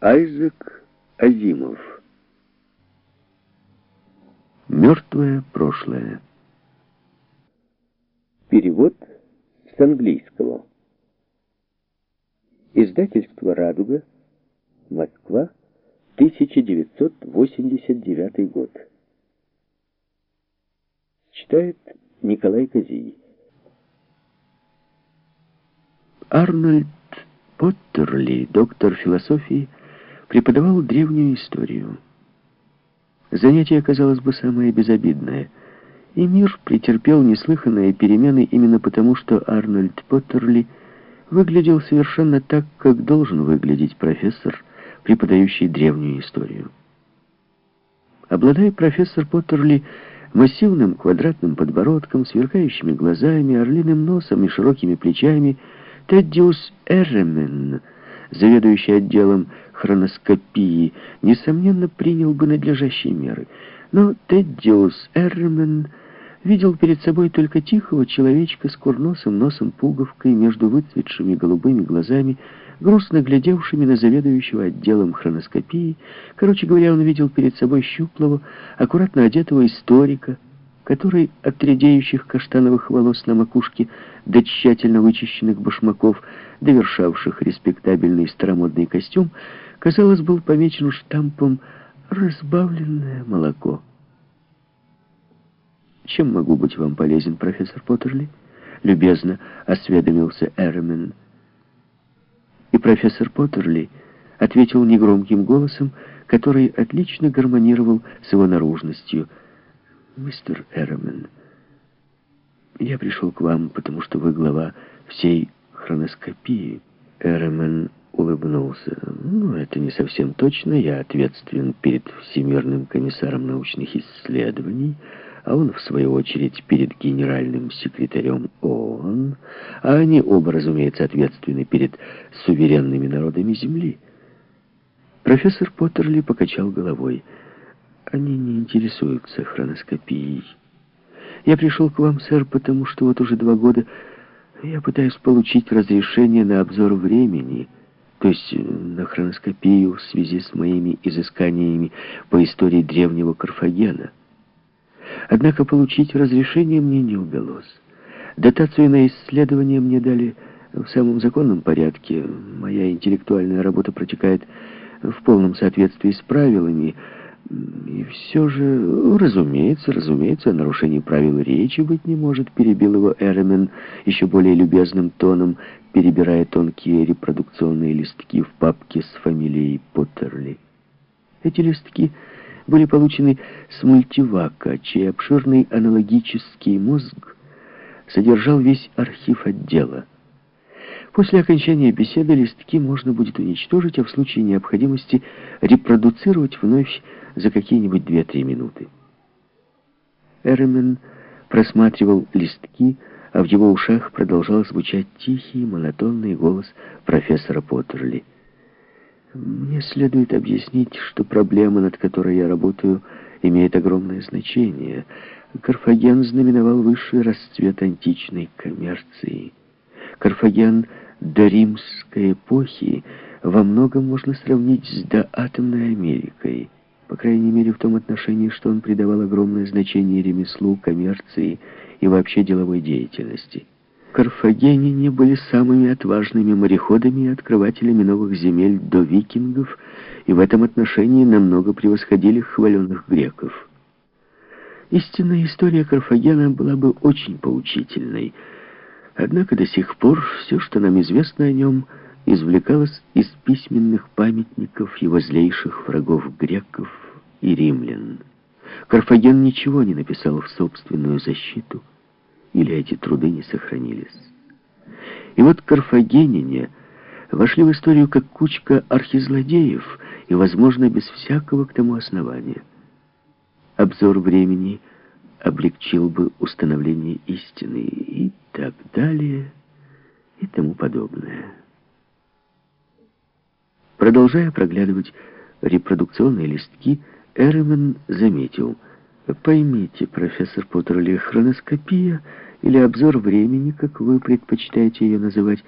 Айзек Азимов. Мертвое прошлое. Перевод с английского. Издательство «Радуга», Москва, 1989 год. Читает Николай Козий. Арнольд Поттерли, доктор философии, преподавал древнюю историю. Занятие, казалось бы, самое безобидное. И мир претерпел неслыханные перемены именно потому, что Арнольд Поттерли выглядел совершенно так, как должен выглядеть профессор, преподающий древнюю историю. Обладая профессор Поттерли массивным квадратным подбородком, сверкающими глазами, орлиным носом и широкими плечами, Теддиус Эремен, заведующий отделом хроноскопии, несомненно, принял бы надлежащие меры. Но Теддиус Эрмен видел перед собой только тихого человечка с курносым носом пуговкой между выцветшими голубыми глазами, грустно глядевшими на заведующего отделом хроноскопии. Короче говоря, он видел перед собой щуплого, аккуратно одетого историка, который от редеющих каштановых волос на макушке до тщательно вычищенных башмаков, довершавших респектабельный старомодный костюм, казалось, был помечен штампом «разбавленное молоко». «Чем могу быть вам полезен, профессор Поттерли?» — любезно осведомился Эрмен. И профессор Поттерли ответил негромким голосом, который отлично гармонировал с его наружностью. «Мистер Эрмен, я пришел к вам, потому что вы глава всей хроноскопии». Эрмен улыбнулся. «Ну, это не совсем точно. Я ответственен перед Всемирным комиссаром научных исследований, а он, в свою очередь, перед генеральным секретарем ООН, а они оба, разумеется, ответственны перед суверенными народами Земли». Профессор Поттерли покачал головой. «Они не интересуются хроноскопией. Я пришел к вам, сэр, потому что вот уже два года я пытаюсь получить разрешение на обзор времени» то есть э, на хроноскопию в связи с моими изысканиями по истории древнего Карфагена. Однако получить разрешение мне не удалось. Дотацию на исследование мне дали в самом законном порядке. Моя интеллектуальная работа протекает в полном соответствии с правилами, и все же, разумеется, разумеется, о нарушении правил речи быть не может, перебил его Эремен еще более любезным тоном, перебирая тонкие репродукционные листки в папке с фамилией Поттерли. Эти листки были получены с мультивака, чей обширный аналогический мозг содержал весь архив отдела. После окончания беседы листки можно будет уничтожить, а в случае необходимости репродуцировать вновь за какие-нибудь 2-3 минуты. Эремен просматривал листки, а в его ушах продолжал звучать тихий, монотонный голос профессора Поттерли. «Мне следует объяснить, что проблема, над которой я работаю, имеет огромное значение. Карфаген знаменовал высший расцвет античной коммерции. Карфаген до римской эпохи во многом можно сравнить с доатомной Америкой» по крайней мере в том отношении, что он придавал огромное значение ремеслу, коммерции и вообще деловой деятельности. Карфагеняне были самыми отважными мореходами и открывателями новых земель до викингов, и в этом отношении намного превосходили хваленных греков. Истинная история Карфагена была бы очень поучительной, однако до сих пор все, что нам известно о нем – извлекалось из письменных памятников его злейших врагов греков и римлян. Карфаген ничего не написал в собственную защиту, или эти труды не сохранились. И вот карфагеняне вошли в историю как кучка архизлодеев, и, возможно, без всякого к тому основания. Обзор времени облегчил бы установление истины и так далее, и тому подобное. Продолжая проглядывать репродукционные листки, Эрмен заметил. «Поймите, профессор Поттерли, хроноскопия или обзор времени, как вы предпочитаете ее называть,